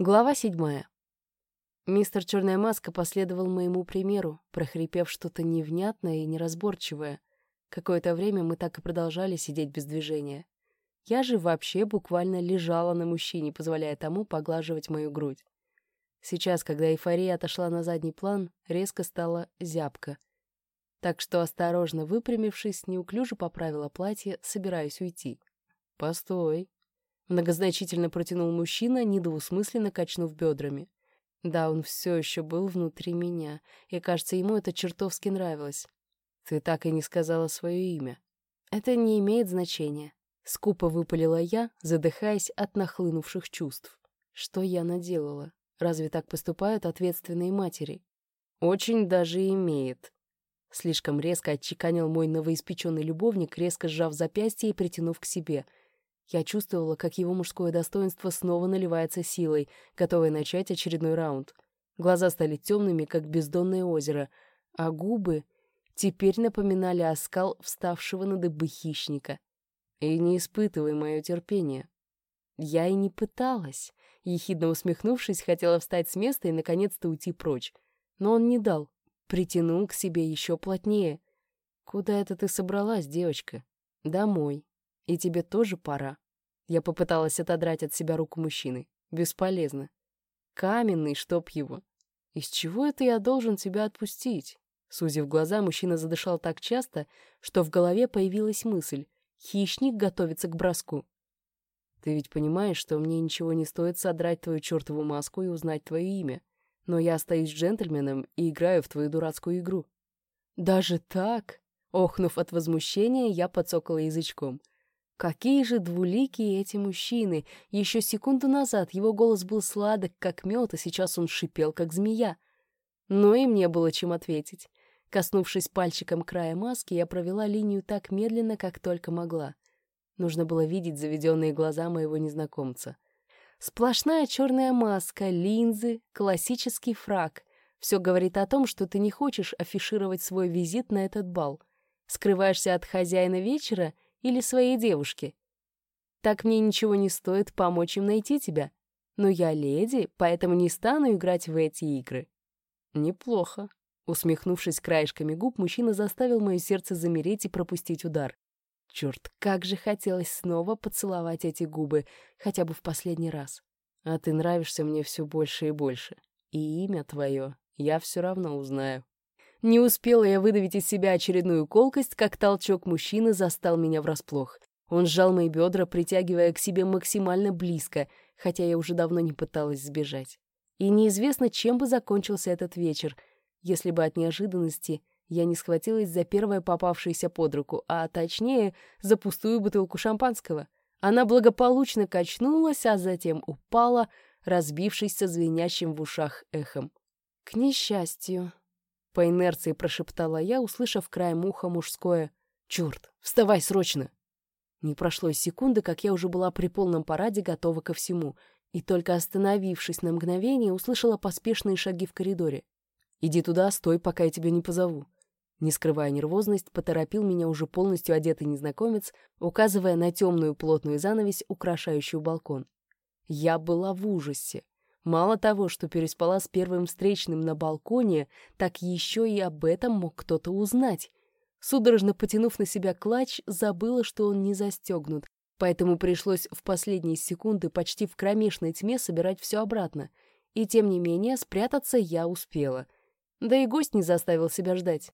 Глава седьмая. Мистер Черная Маска последовал моему примеру, прохрипев что-то невнятное и неразборчивое. Какое-то время мы так и продолжали сидеть без движения. Я же вообще буквально лежала на мужчине, позволяя тому поглаживать мою грудь. Сейчас, когда эйфория отошла на задний план, резко стала зябко. Так что, осторожно выпрямившись, неуклюже поправила платье, собираюсь уйти. «Постой», Многозначительно протянул мужчина, недоусмысленно качнув бедрами. Да, он все еще был внутри меня, и, кажется, ему это чертовски нравилось. Ты так и не сказала свое имя. Это не имеет значения. Скупо выпалила я, задыхаясь от нахлынувших чувств. Что я наделала? Разве так поступают ответственные матери? Очень даже имеет. Слишком резко отчеканил мой новоиспеченный любовник, резко сжав запястье и притянув к себе — я чувствовала, как его мужское достоинство снова наливается силой, готовое начать очередной раунд. Глаза стали темными, как бездонное озеро, а губы теперь напоминали оскал вставшего на дыбы хищника. И не испытывай мое терпение. Я и не пыталась. Ехидно усмехнувшись, хотела встать с места и наконец-то уйти прочь. Но он не дал. Притянул к себе еще плотнее. «Куда это ты собралась, девочка?» «Домой. И тебе тоже пора». Я попыталась отодрать от себя руку мужчины. Бесполезно. Каменный, чтоб его. Из чего это я должен тебя отпустить? Сузив глаза, мужчина задышал так часто, что в голове появилась мысль. Хищник готовится к броску. Ты ведь понимаешь, что мне ничего не стоит содрать твою чертову маску и узнать твое имя. Но я остаюсь джентльменом и играю в твою дурацкую игру. Даже так? Охнув от возмущения, я подсокала язычком. Какие же двуликие эти мужчины! Еще секунду назад его голос был сладок, как мед, а сейчас он шипел, как змея. Но и мне было чем ответить. Коснувшись пальчиком края маски, я провела линию так медленно, как только могла. Нужно было видеть заведенные глаза моего незнакомца. Сплошная черная маска, линзы, классический фраг. Все говорит о том, что ты не хочешь афишировать свой визит на этот бал. Скрываешься от хозяина вечера — или своей девушке. Так мне ничего не стоит помочь им найти тебя. Но я леди, поэтому не стану играть в эти игры. Неплохо. Усмехнувшись краешками губ, мужчина заставил мое сердце замереть и пропустить удар. Черт, как же хотелось снова поцеловать эти губы, хотя бы в последний раз. А ты нравишься мне все больше и больше. И имя твое я все равно узнаю. Не успела я выдавить из себя очередную колкость, как толчок мужчины застал меня врасплох. Он сжал мои бедра, притягивая к себе максимально близко, хотя я уже давно не пыталась сбежать. И неизвестно, чем бы закончился этот вечер, если бы от неожиданности я не схватилась за первое попавшееся под руку, а точнее, за пустую бутылку шампанского. Она благополучно качнулась, а затем упала, разбившись со звенящим в ушах эхом. К несчастью, по инерции прошептала я, услышав краем уха мужское «Чёрт, вставай срочно!» Не прошло и секунды, как я уже была при полном параде готова ко всему, и только остановившись на мгновение, услышала поспешные шаги в коридоре. «Иди туда, стой, пока я тебя не позову». Не скрывая нервозность, поторопил меня уже полностью одетый незнакомец, указывая на темную плотную занавесь, украшающую балкон. Я была в ужасе. Мало того, что переспала с первым встречным на балконе, так еще и об этом мог кто-то узнать. Судорожно потянув на себя клатч, забыла, что он не застегнут, поэтому пришлось в последние секунды почти в кромешной тьме собирать все обратно. И тем не менее спрятаться я успела. Да и гость не заставил себя ждать.